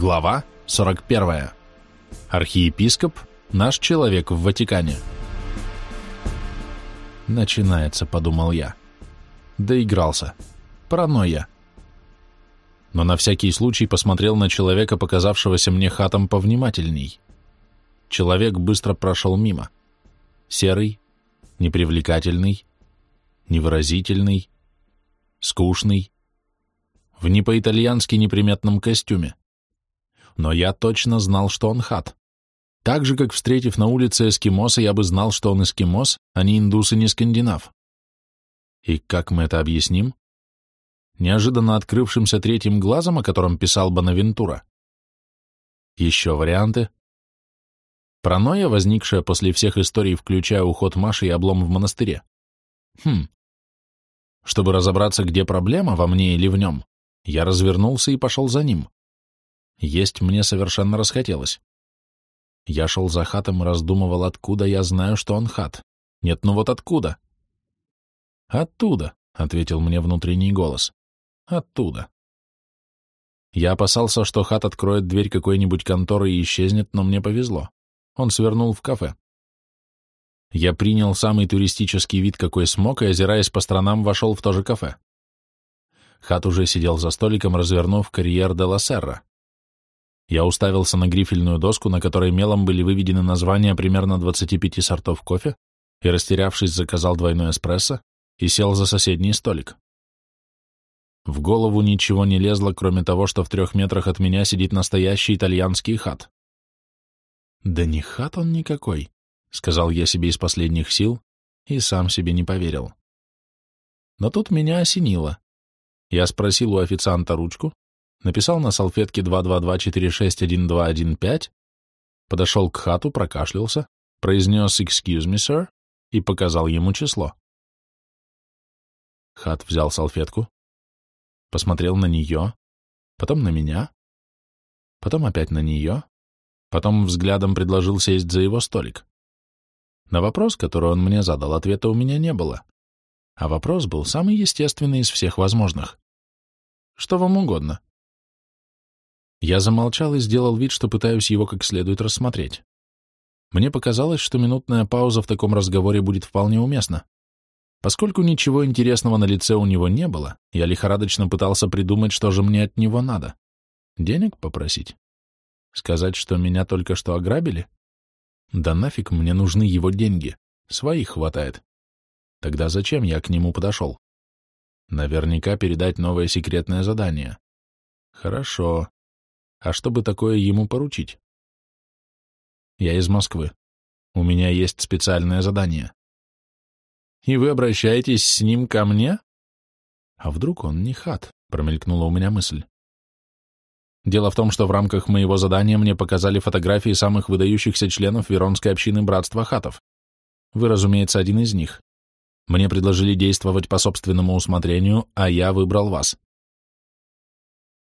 Глава 41. Архиепископ – наш человек в Ватикане. Начинается, подумал я. Доигрался. Паранойя. Но на всякий случай посмотрел на человека, показавшегося мне хатом повнимательней. Человек быстро прошел мимо. Серый, непривлекательный, невыразительный, скучный, в не по-итальянски неприметном костюме. Но я точно знал, что он хат. Так же, как встретив на улице эскимоса, я бы знал, что он эскимос, а не индус и не скандинав. И как мы это объясним? Неожиданно открывшимся третьим глазом, о котором писал Бонавентура. Еще варианты. Паранойя, возникшая после всех историй, включая уход Маши и облом в монастыре. Хм. Чтобы разобраться, где проблема, во мне или в нем, я развернулся и пошел за ним. Есть мне совершенно расхотелось. Я шел за хатом и раздумывал, откуда я знаю, что он хат. Нет, ну вот откуда? Оттуда, — ответил мне внутренний голос. Оттуда. Я опасался, что хат откроет дверь какой-нибудь конторы и исчезнет, но мне повезло. Он свернул в кафе. Я принял самый туристический вид, какой смог, и, озираясь по сторонам, вошел в то же кафе. Хат уже сидел за столиком, развернув карьер де ла Серра. Я уставился на грифельную доску, на которой мелом были выведены названия примерно 25 сортов кофе, и, растерявшись, заказал двойной эспрессо и сел за соседний столик. В голову ничего не лезло, кроме того, что в трех метрах от меня сидит настоящий итальянский хат. «Да не хат он никакой», — сказал я себе из последних сил и сам себе не поверил. Но тут меня осенило. Я спросил у официанта ручку, написал на салфетке 222461215, подошел к хату, прокашлялся, произнес «Excuse me, sir» и показал ему число. Хат взял салфетку, посмотрел на нее, потом на меня, потом опять на нее, потом взглядом предложил сесть за его столик. На вопрос, который он мне задал, ответа у меня не было. А вопрос был самый естественный из всех возможных. Что вам угодно?» Я замолчал и сделал вид, что пытаюсь его как следует рассмотреть. Мне показалось, что минутная пауза в таком разговоре будет вполне уместна. Поскольку ничего интересного на лице у него не было, я лихорадочно пытался придумать, что же мне от него надо. Денег попросить? Сказать, что меня только что ограбили? Да нафиг мне нужны его деньги. Своих хватает. Тогда зачем я к нему подошел? Наверняка передать новое секретное задание. Хорошо. А что бы такое ему поручить? Я из Москвы. У меня есть специальное задание. И вы обращаетесь с ним ко мне? А вдруг он не хат? Промелькнула у меня мысль. Дело в том, что в рамках моего задания мне показали фотографии самых выдающихся членов Веронской общины Братства Хатов. Вы, разумеется, один из них. Мне предложили действовать по собственному усмотрению, а я выбрал вас.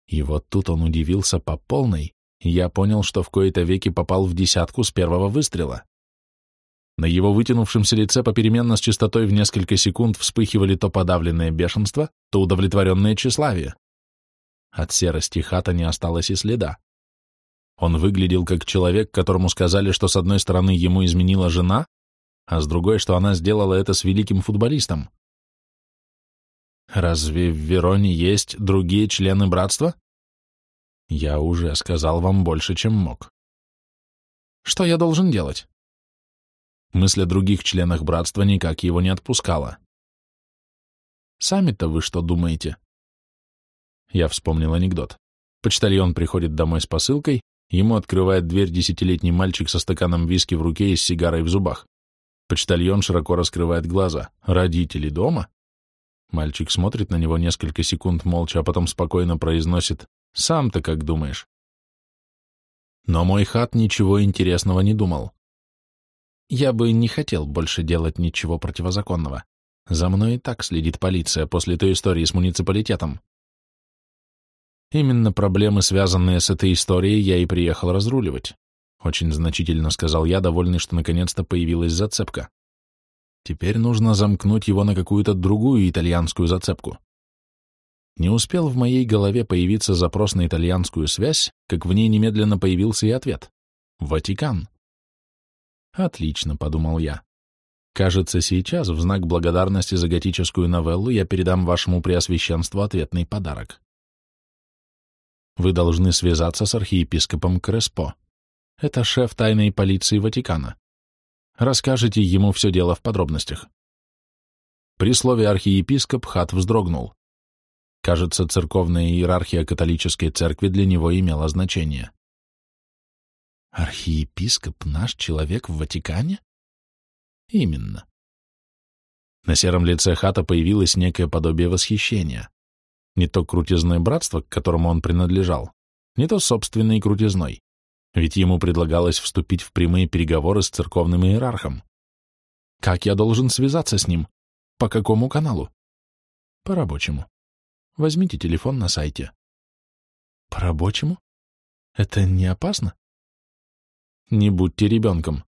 И вот тут он удивился по полной, я понял, что в кои-то веки попал в десятку с первого выстрела. На его вытянувшемся лице попеременно с частотой в несколько секунд вспыхивали то подавленное бешенство, то удовлетворенное тщеславие. От серости хата не осталось и следа. Он выглядел как человек, которому сказали, что с одной стороны ему изменила жена, а с другой, что она сделала это с великим футболистом. Разве в Вероне есть другие члены братства? Я уже сказал вам больше, чем мог. Что я должен делать? Мысль о других членах братства никак его не отпускала. Сами-то вы что думаете? Я вспомнил анекдот. Почтальон приходит домой с посылкой, ему открывает дверь десятилетний мальчик со стаканом виски в руке и с сигарой в зубах. Почтальон широко раскрывает глаза. «Родители дома?» Мальчик смотрит на него несколько секунд молча, а потом спокойно произносит «Сам-то как думаешь?» Но мой хат ничего интересного не думал. Я бы не хотел больше делать ничего противозаконного. За мной и так следит полиция после той истории с муниципалитетом. Именно проблемы, связанные с этой историей, я и приехал разруливать. Очень значительно сказал я, довольный, что наконец-то появилась зацепка. Теперь нужно замкнуть его на какую-то другую итальянскую зацепку. Не успел в моей голове появиться запрос на итальянскую связь, как в ней немедленно появился и ответ. Ватикан. Отлично, подумал я. Кажется, сейчас, в знак благодарности за готическую новеллу, я передам вашему преосвященству ответный подарок. Вы должны связаться с архиепископом Креспо. Это шеф тайной полиции Ватикана. Расскажите ему все дело в подробностях. При слове «архиепископ» Хат вздрогнул. Кажется, церковная иерархия католической церкви для него имела значение. Архиепископ наш человек в Ватикане? Именно. На сером лице Хата появилось некое подобие восхищения. Не то крутизное братство, к которому он принадлежал, не то собственной крутизной, ведь ему предлагалось вступить в прямые переговоры с церковным иерархом. Как я должен связаться с ним? По какому каналу? По рабочему. Возьмите телефон на сайте. По рабочему? Это не опасно? Не будьте ребенком.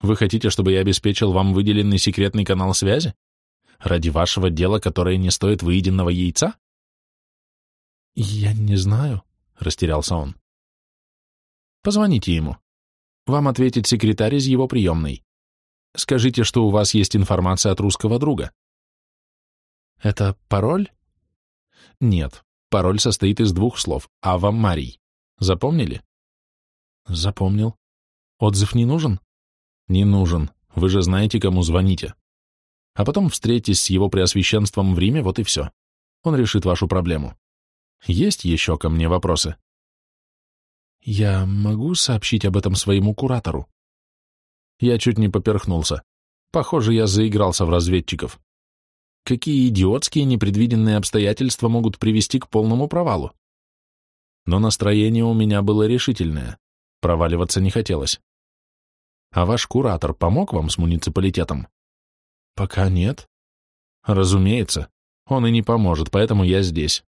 Вы хотите, чтобы я обеспечил вам выделенный секретный канал связи? Ради вашего дела, которое не стоит выеденного яйца? Я не знаю, растерялся он. Позвоните ему. Вам ответит секретарь из его приемной. Скажите, что у вас есть информация от русского друга. Это пароль? Нет, пароль состоит из двух слов. Ава Марий. Запомнили? Запомнил. Отзыв не нужен? Не нужен. Вы же знаете, кому звоните. А потом встретитесь с его преосвященством в Риме, вот и все. Он решит вашу проблему. Есть еще ко мне вопросы? Я могу сообщить об этом своему куратору? Я чуть не поперхнулся. Похоже, я заигрался в разведчиков. Какие идиотские непредвиденные обстоятельства могут привести к полному провалу? Но настроение у меня было решительное. Проваливаться не хотелось. А ваш куратор помог вам с муниципалитетом? Пока нет. Разумеется, он и не поможет, поэтому я здесь.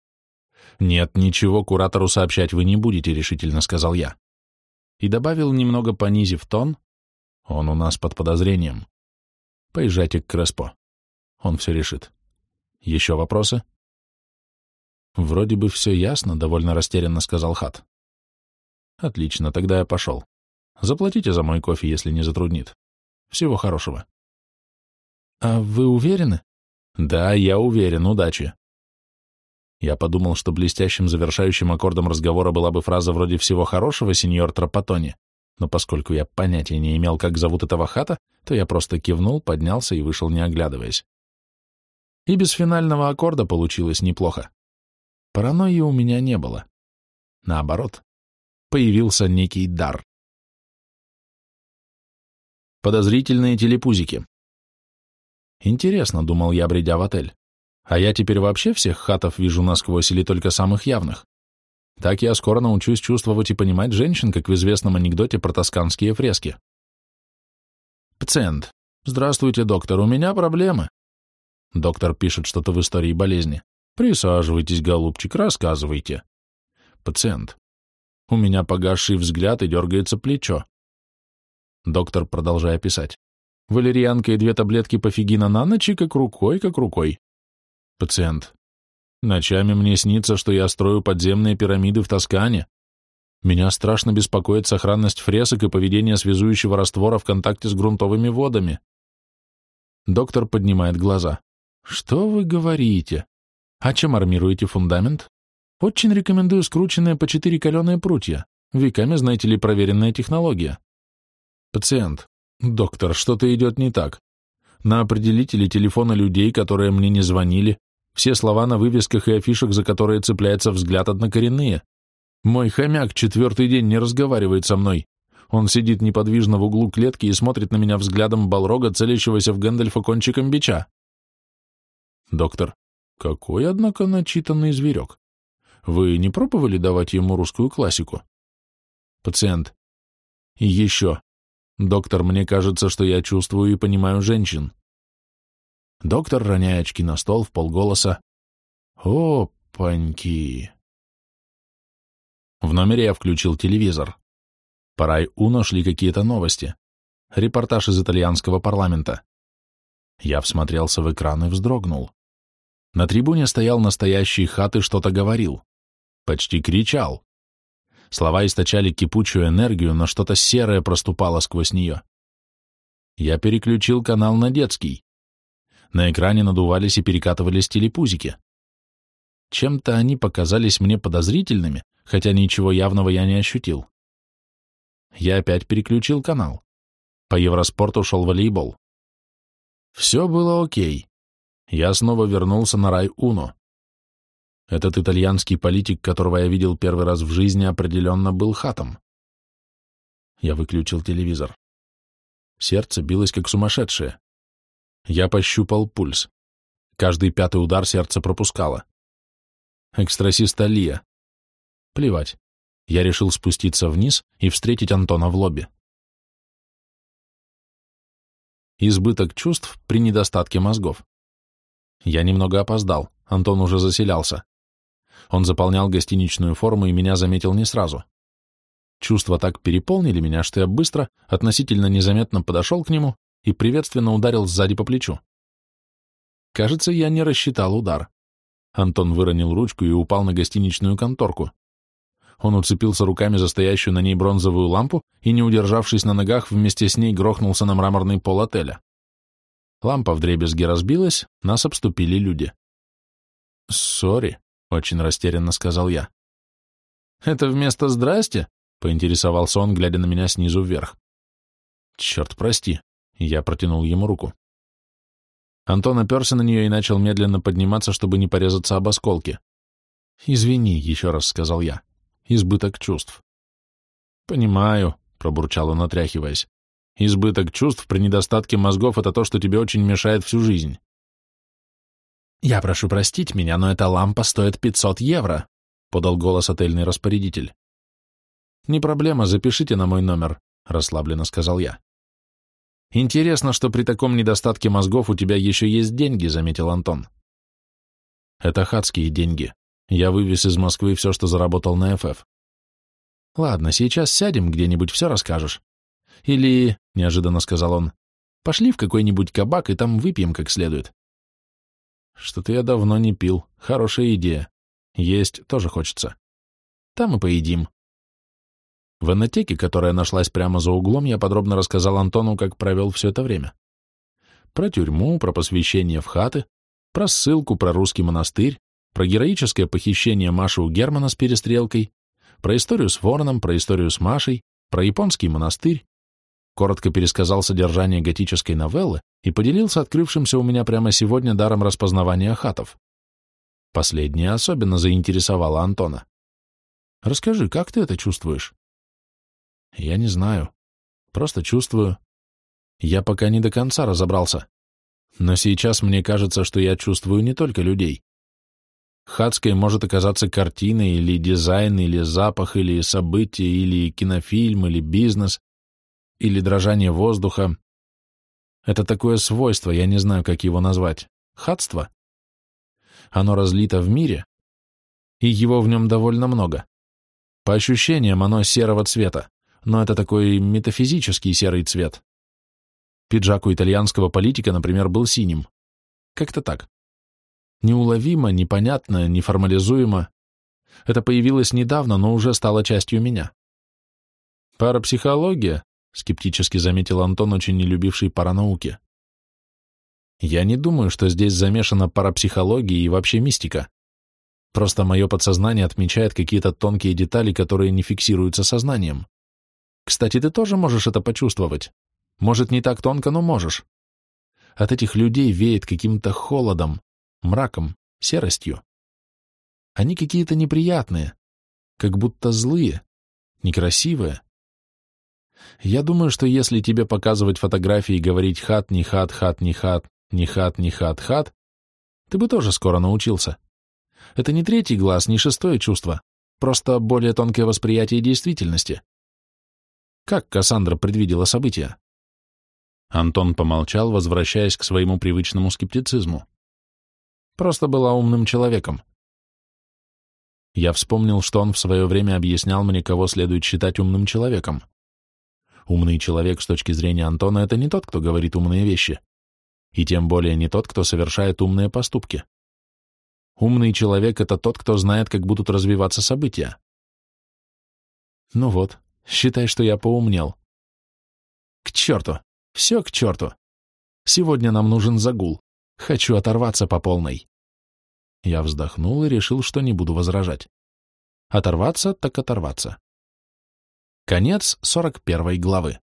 Нет, ничего куратору сообщать вы не будете, решительно сказал я. И добавил, немного понизив тон, он у нас под подозрением. Поезжайте к Креспо. Он все решит. Еще вопросы? Вроде бы все ясно, довольно растерянно сказал Хат. Отлично, тогда я пошел. Заплатите за мой кофе, если не затруднит. Всего хорошего. А вы уверены? Да, я уверен, удачи. Я подумал, что блестящим завершающим аккордом разговора была бы фраза вроде «всего хорошего, сеньор Тропатони», но поскольку я понятия не имел, как зовут этого хата, то я просто кивнул, поднялся и вышел, не оглядываясь. И без финального аккорда получилось неплохо. Паранойи у меня не было. Наоборот, появился некий дар. Подозрительные телепузики. Интересно, думал я, бредя в отель. А я теперь вообще всех хатов вижу насквозь или только самых явных? Так я скоро научусь чувствовать и понимать женщин, как в известном анекдоте про тосканские фрески. Пациент. Здравствуйте, доктор, у меня проблемы. Доктор пишет что-то в истории болезни. Присаживайтесь, голубчик, рассказывайте. Пациент. У меня погасший взгляд и дергается плечо. Доктор, продолжая писать. Валерьянка и две таблетки пофигина на ночь и как рукой, как рукой. Пациент. Ночами мне снится, что я строю подземные пирамиды в Тоскане. Меня страшно беспокоит сохранность фресок и поведение связующего раствора в контакте с грунтовыми водами. Доктор поднимает глаза. Что вы говорите? А чем армируете фундамент? Очень рекомендую скрученные по четыре каленые прутья. Веками, знаете ли, проверенная технология. Пациент. Доктор, что-то идет не так. На определителе телефона людей, которые мне не звонили, все слова на вывесках и афишах, за которые цепляется взгляд, однокоренные. Мой хомяк четвертый день не разговаривает со мной. Он сидит неподвижно в углу клетки и смотрит на меня взглядом балрога, целящегося в Гэндальфа кончиком бича. Доктор. Какой, однако, начитанный зверек. Вы не пробовали давать ему русскую классику? Пациент. И еще. Доктор, мне кажется, что я чувствую и понимаю женщин. Доктор, роняя очки на стол, в полголоса. Опаньки. В номере я включил телевизор. По Рай-Уно шли какие-то новости. Репортаж из итальянского парламента. Я всмотрелся в экран и вздрогнул. На трибуне стоял настоящий хат и что-то говорил. Почти кричал. Слова источали кипучую энергию, но что-то серое проступало сквозь нее. Я переключил канал на детский. На экране надувались и перекатывались телепузики. Чем-то они показались мне подозрительными, хотя ничего явного я не ощутил. Я опять переключил канал. По Евроспорту шел волейбол. Все было окей. Я снова вернулся на рай Уно. Этот итальянский политик, которого я видел первый раз в жизни, определенно был хатом. Я выключил телевизор. Сердце билось как сумасшедшее. Я пощупал пульс. Каждый пятый удар сердце пропускало. Экстрасистолия. Плевать. Я решил спуститься вниз и встретить Антона в лобби. Избыток чувств при недостатке мозгов. Я немного опоздал, Антон уже заселялся. Он заполнял гостиничную форму и меня заметил не сразу. Чувства так переполнили меня, что я быстро, относительно незаметно подошел к нему и приветственно ударил сзади по плечу. Кажется, я не рассчитал удар. Антон выронил ручку и упал на гостиничную конторку. Он уцепился руками за стоящую на ней бронзовую лампу и, не удержавшись на ногах, вместе с ней грохнулся на мраморный пол отеля. Лампа вдребезги разбилась, нас обступили люди. «Сори», — очень растерянно сказал я. «Это вместо «здрасте»?» — поинтересовался он, глядя на меня снизу вверх. «Черт, прости», — я протянул ему руку. Антон оперся на нее и начал медленно подниматься, чтобы не порезаться об осколки. «Извини», — еще раз сказал я. «Избыток чувств». «Понимаю», — пробурчал он, отряхиваясь. «Избыток чувств при недостатке мозгов — это то, что тебе очень мешает всю жизнь». «Я прошу простить меня, но эта лампа стоит 500 евро», — подал голос отельный распорядитель. «Не проблема, запишите на мой номер», — расслабленно сказал я. «Интересно, что при таком недостатке мозгов у тебя еще есть деньги», — заметил Антон. «Это хатские деньги. Я вывез из Москвы все, что заработал на ФФ». «Ладно, сейчас сядем где-нибудь, все расскажешь. Или, — неожиданно сказал он, — пошли в какой-нибудь кабак и там выпьем как следует». Что-то я давно не пил. Хорошая идея. Есть тоже хочется. Там и поедим. В инотеке, которая нашлась прямо за углом, я подробно рассказал Антону, как провел все это время. Про тюрьму, про посвящение в хаты, про ссылку, про русский монастырь, про героическое похищение Маши у Германа с перестрелкой, про историю с Вороном, про историю с Машей, про японский монастырь, коротко пересказал содержание готической новеллы и поделился открывшимся у меня прямо сегодня даром распознавания хатов. Последнее особенно заинтересовало Антона. «Расскажи, как ты это чувствуешь?» «Я не знаю. Просто чувствую. Я пока не до конца разобрался. Но сейчас мне кажется, что я чувствую не только людей. Хатской может оказаться картина или дизайн, или запах, или событие, или кинофильм, или бизнес, или дрожание воздуха. Это такое свойство, я не знаю, как его назвать. Хатство? Оно разлито в мире, и его в нем довольно много. По ощущениям, оно серого цвета, но это такой метафизический серый цвет. Пиджак у итальянского политика, например, был синим. Как-то так. Неуловимо, непонятно, неформализуемо. Это появилось недавно, но уже стало частью меня. Парапсихология, скептически заметил Антон, очень не любивший паранауки. Я не думаю, что здесь замешана парапсихология и вообще мистика. Просто мое подсознание отмечает какие-то тонкие детали, которые не фиксируются сознанием. Кстати, ты тоже можешь это почувствовать. Может, не так тонко, но можешь. От этих людей веет каким-то холодом, мраком, серостью. Они какие-то неприятные, как будто злые, некрасивые. Я думаю, что если тебе показывать фотографии и говорить «хат, не хат, хат, не хат, не хат, не хат, хат», ты бы тоже скоро научился. Это не третий глаз, не шестое чувство, просто более тонкое восприятие действительности. Как Кассандра предвидела события? Антон помолчал, возвращаясь к своему привычному скептицизму. Просто была умным человеком. Я вспомнил, что он в свое время объяснял мне, кого следует считать умным человеком. Умный человек с точки зрения Антона — это не тот, кто говорит умные вещи. И тем более не тот, кто совершает умные поступки. Умный человек — это тот, кто знает, как будут развиваться события. Ну вот, считай, что я поумнел. К черту! Все к черту! Сегодня нам нужен загул. Хочу оторваться по полной. Я вздохнул и решил, что не буду возражать. Оторваться так оторваться. Конец сорок первой главы.